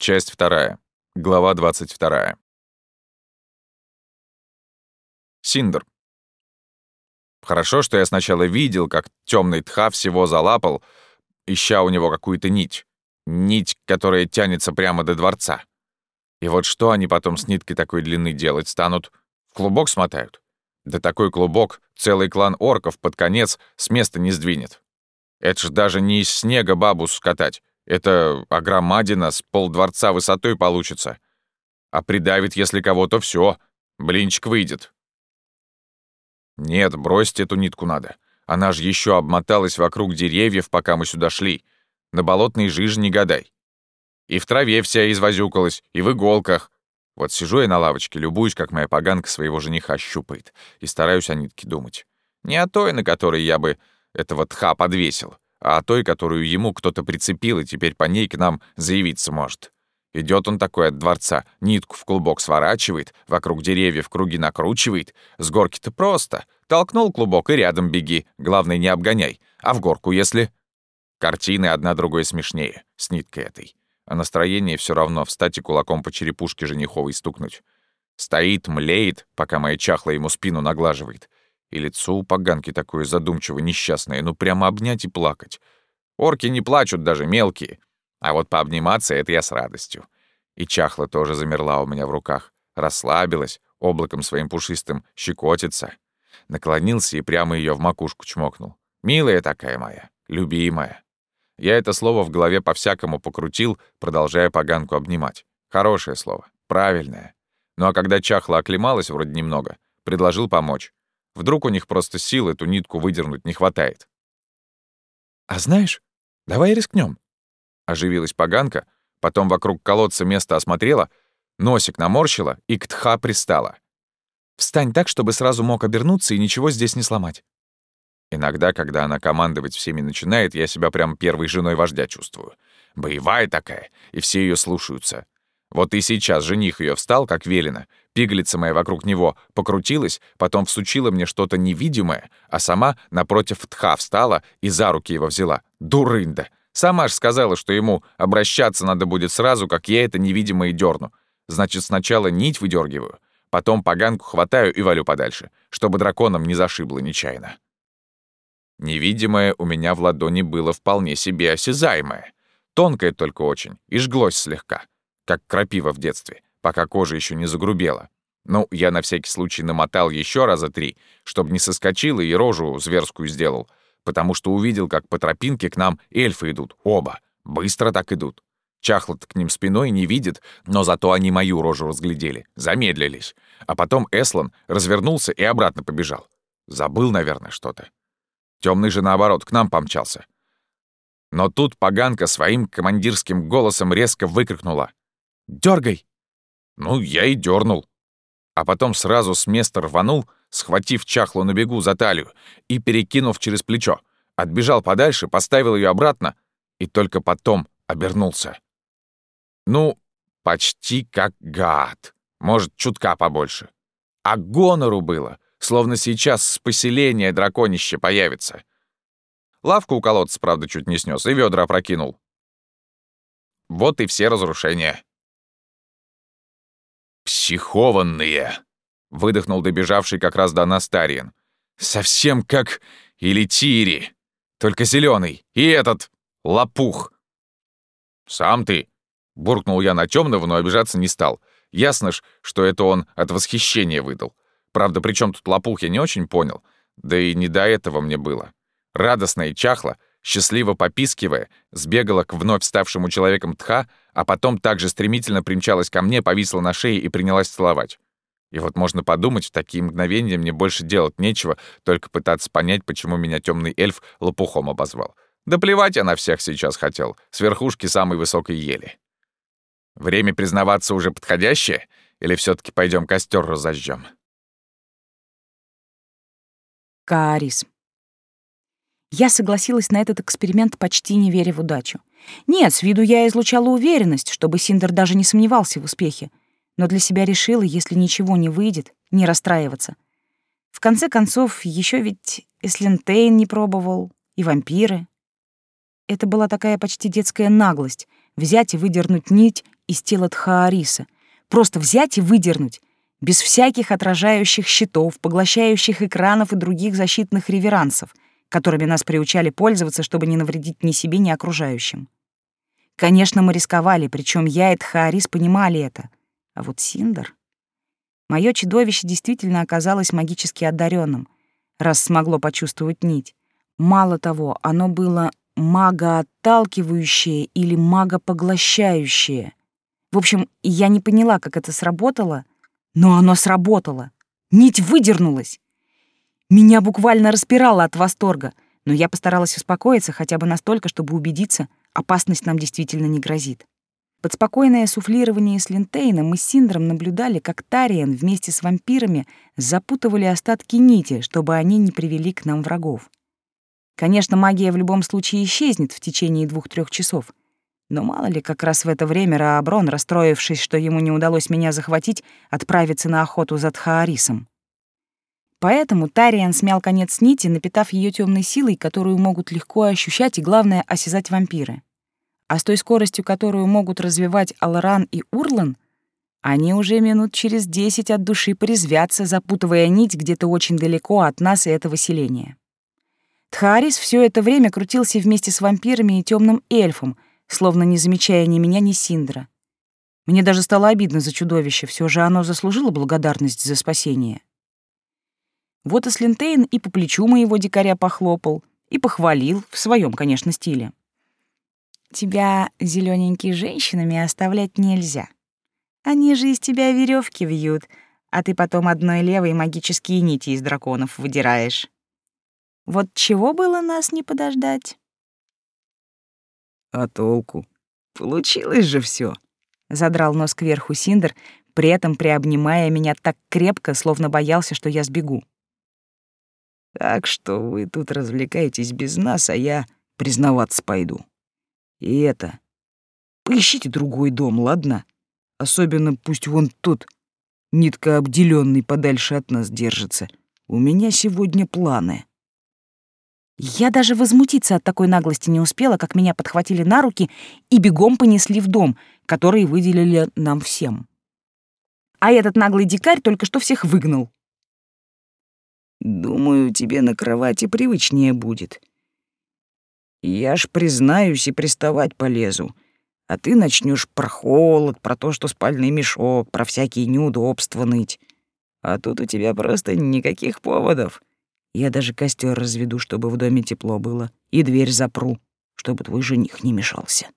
Часть вторая. Глава 22. Синдер. Хорошо, что я сначала видел, как темный тха всего залапал, ища у него какую-то нить. Нить, которая тянется прямо до дворца. И вот что они потом с ниткой такой длины делать станут? В клубок смотают? Да такой клубок целый клан орков под конец с места не сдвинет. Это ж даже не из снега бабу скатать. Это огромадина с полдворца высотой получится. А придавит, если кого-то, все, блинчик выйдет. Нет, бросьте эту нитку надо. Она же еще обмоталась вокруг деревьев, пока мы сюда шли. На болотной жиже не гадай. И в траве вся извозюкалась, и в иголках. Вот сижу я на лавочке, любуюсь, как моя поганка своего жениха щупает, и стараюсь о нитке думать. Не о той, на которой я бы этого тха подвесил, а той, которую ему кто-то прицепил и теперь по ней к нам заявиться может. Идет он такой от дворца, нитку в клубок сворачивает, вокруг деревьев круги накручивает. С горки-то просто. Толкнул клубок и рядом беги, главное, не обгоняй. А в горку, если... Картины одна другой смешнее, с ниткой этой. А настроение все равно встать и кулаком по черепушке жениховой стукнуть. Стоит, млеет, пока моя чахла ему спину наглаживает. И лицо у поганки такое задумчиво несчастное, ну прямо обнять и плакать. Орки не плачут даже, мелкие. А вот пообниматься — это я с радостью. И чахла тоже замерла у меня в руках, расслабилась, облаком своим пушистым щекотится. Наклонился и прямо ее в макушку чмокнул. «Милая такая моя, любимая». Я это слово в голове по-всякому покрутил, продолжая поганку обнимать. Хорошее слово, правильное. Ну а когда чахла оклемалась вроде немного, предложил помочь. Вдруг у них просто сил эту нитку выдернуть не хватает. «А знаешь, давай рискнем. Оживилась поганка, потом вокруг колодца место осмотрела, носик наморщила и к тха пристала. «Встань так, чтобы сразу мог обернуться и ничего здесь не сломать». Иногда, когда она командовать всеми начинает, я себя прям первой женой вождя чувствую. Боевая такая, и все ее слушаются. Вот и сейчас жених ее встал, как велено, пигалица моя вокруг него покрутилась, потом всучила мне что-то невидимое, а сама напротив тха встала и за руки его взяла. Дурында! Сама ж сказала, что ему обращаться надо будет сразу, как я это невидимое дерну. Значит, сначала нить выдергиваю, потом поганку хватаю и валю подальше, чтобы драконом не зашибло нечаянно. Невидимое у меня в ладони было вполне себе осязаемое. Тонкое только очень, и жглось слегка, как крапива в детстве, пока кожа еще не загрубела. Ну, я на всякий случай намотал еще раза три, чтобы не соскочил и рожу зверскую сделал, потому что увидел, как по тропинке к нам эльфы идут, оба, быстро так идут. Чахлот к ним спиной не видит, но зато они мою рожу разглядели, замедлились. А потом Эслан развернулся и обратно побежал. Забыл, наверное, что-то. Темный же, наоборот, к нам помчался. Но тут поганка своим командирским голосом резко выкрикнула. «Дёргай!» Ну, я и дернул. А потом сразу с места рванул, схватив чахлу на бегу за талию и перекинув через плечо. Отбежал подальше, поставил ее обратно и только потом обернулся. Ну, почти как гад. Может, чутка побольше. А гонору было — Словно сейчас с поселения драконище появится. Лавку у колодца, правда, чуть не снес, и ведра опрокинул. Вот и все разрушения. «Психованные!» — выдохнул добежавший как раз до нас Тариен. «Совсем как Илитири, только зеленый. И этот — лопух». «Сам ты!» — буркнул я на темного, но обижаться не стал. Ясно ж, что это он от восхищения выдал. Правда, при чем тут лопух, я не очень понял. Да и не до этого мне было. Радостно и чахло, счастливо попискивая, сбегала к вновь ставшему человеком Тха, а потом также стремительно примчалась ко мне, повисла на шее и принялась целовать. И вот можно подумать, в такие мгновения мне больше делать нечего, только пытаться понять, почему меня темный эльф лопухом обозвал. Да плевать я на всех сейчас хотел, с верхушки самой высокой ели. Время признаваться уже подходящее? Или все таки пойдем костер разожжем? Каарис. Я согласилась на этот эксперимент, почти не веря в удачу. Нет, с виду я излучала уверенность, чтобы Синдер даже не сомневался в успехе, но для себя решила, если ничего не выйдет, не расстраиваться. В конце концов, еще ведь Эслентейн не пробовал, и вампиры. Это была такая почти детская наглость — взять и выдернуть нить из тела Тхаариса. Просто взять и выдернуть, без всяких отражающих щитов, поглощающих экранов и других защитных реверансов, которыми нас приучали пользоваться, чтобы не навредить ни себе, ни окружающим. Конечно, мы рисковали, причем я и Тхаарис понимали это. А вот Синдер... Мое чудовище действительно оказалось магически одаренным, раз смогло почувствовать нить. Мало того, оно было магоотталкивающее или магопоглощающее. В общем, я не поняла, как это сработало, но оно сработало. Нить выдернулась. Меня буквально распирало от восторга, но я постаралась успокоиться хотя бы настолько, чтобы убедиться, опасность нам действительно не грозит. Под спокойное суфлирование с Линтейна мы с Синдром наблюдали, как Тариен вместе с вампирами запутывали остатки нити, чтобы они не привели к нам врагов. Конечно, магия в любом случае исчезнет в течение двух-трех часов. Но мало ли, как раз в это время Рааброн, расстроившись, что ему не удалось меня захватить, отправится на охоту за Тхаарисом. Поэтому Тариан смял конец нити, напитав ее темной силой, которую могут легко ощущать и, главное, осязать вампиры а с той скоростью, которую могут развивать Алран и Урлан, они уже минут через десять от души порезвятся, запутывая нить где-то очень далеко от нас и этого селения. Тхарис все это время крутился вместе с вампирами и темным эльфом, словно не замечая ни меня, ни Синдра. Мне даже стало обидно за чудовище, все же оно заслужило благодарность за спасение. Вот и Слинтейн и по плечу моего дикаря похлопал, и похвалил, в своем, конечно, стиле. Тебя, зелененький, женщинами оставлять нельзя. Они же из тебя веревки вьют, а ты потом одной левой магические нити из драконов выдираешь. Вот чего было нас не подождать? А толку? Получилось же все. Задрал нос кверху Синдер, при этом приобнимая меня так крепко, словно боялся, что я сбегу. Так что вы тут развлекаетесь без нас, а я признаваться пойду. И это... Поищите другой дом, ладно? Особенно пусть вон тот, нитка обделенный, подальше от нас держится. У меня сегодня планы. Я даже возмутиться от такой наглости не успела, как меня подхватили на руки и бегом понесли в дом, который выделили нам всем. А этот наглый дикарь только что всех выгнал. «Думаю, тебе на кровати привычнее будет. Я ж признаюсь и приставать полезу. А ты начнешь про холод, про то, что спальный мешок, про всякие неудобства ныть. А тут у тебя просто никаких поводов. Я даже костер разведу, чтобы в доме тепло было, и дверь запру, чтобы твой жених не мешался.